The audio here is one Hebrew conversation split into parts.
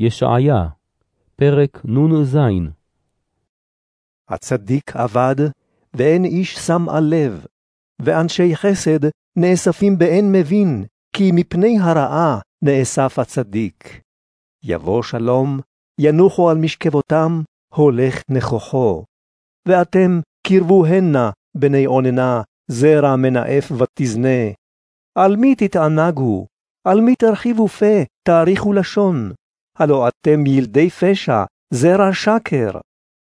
ישעיה, פרק נ"ז הצדיק אבד, ואין איש שם על לב, ואנשי חסד נאספים באין מבין, כי מפני הרעה נאסף הצדיק. יבוא שלום, ינוחו על משכבותם, הולך נכוחו. ואתם קרבו הנה, בני אוננה, זרע מנאף ותזנה. על מי תתענגו? על מי תרחיבו פה, תאריכו לשון? הלא אתם ילדי פשע, זרע שקר.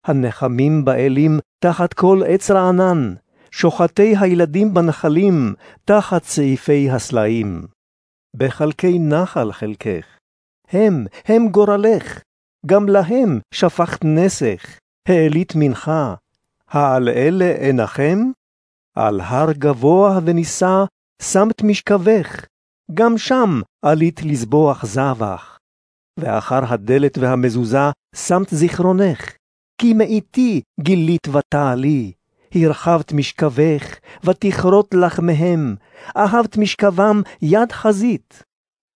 הנחמים באלים תחת כל עץ רענן, שוחטי הילדים בנחלים, תחת צעיפי הסלעים. בחלקי נחל חלקך, הם, הם גורלך, גם להם שפכת נסך, העלית מנחה. העל אלה אנחם? על הר גבוה ונישא שמת משכבך, גם שם עלית לזבוח זבח. ואחר הדלת והמזוזה שמת זיכרונך, כי מאיתי גילית ותעלי, הרחבת משכבך, ותכרות לך מהם, אהבת משכבם יד חזית.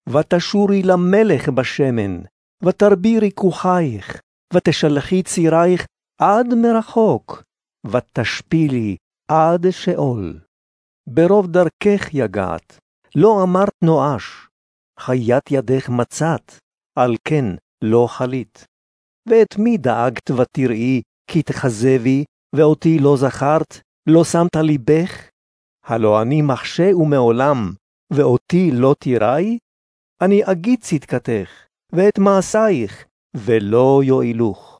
ותשורי למלך בשמן, ותרבי ריכוכייך, ותשלחי צירייך עד מרחוק, ותשפילי עד שאול. ברוב דרכך יגעת, לא אמרת נואש, חיית ידך מצאת, על כן לא חלית. ואת מי דאגת ותראי, כי תכזבי, ואותי לא זכרת, לא שמת ליבך? הלא אני מחשה ומעולם, ואותי לא תיראי? אני אגיד צדקתך, ואת מעשייך, ולא יועילוך.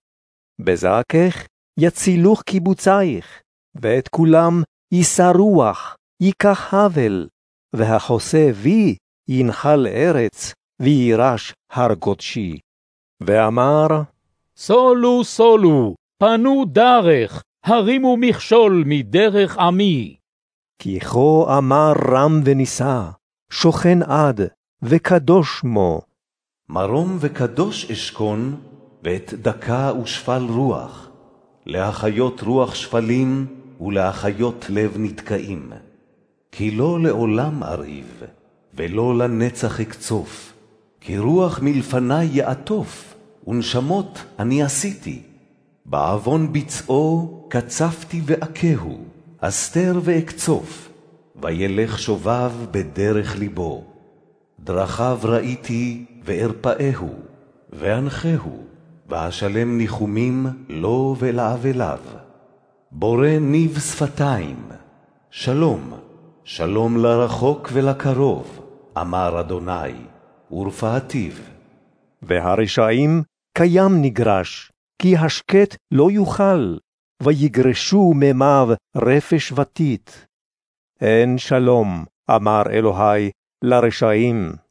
בזעקך יצילוך קיבוצייך, ואת כולם יישא רוח, ייקח הבל, והחוסה בי ינחל ארץ, וירש הר קודשי. ואמר, סולו סולו, פנו דרך, הרימו מכשול מדרך עמי. כי כה אמר רם ונישא, שוכן עד, וקדוש שמו. מרום וקדוש אשכון, ואת דקה ושפל רוח, להחיות רוח שפלים, ולהחיות לב נתקעים. כי לא לעולם אריב, ולא לנצח אקצוף, כי רוח מלפני יעטוף, ונשמות אני עשיתי. בעוון ביצעו קצפתי ואכהו, אסתר ואקצוף, וילך שובב בדרך ליבו. דרכיו ראיתי וארפאהו, ואנחהו, ואשלם ניחומים לו ולאבליו. בורא ניב שפתיים, שלום, שלום לרחוק ולקרוב, אמר אדוני, ורפאתיו. והרשעים קיים נגרש, כי השקט לא יוכל, ויגרשו ממיו רפש ותית. אין שלום, אמר אלוהי, לרשעים.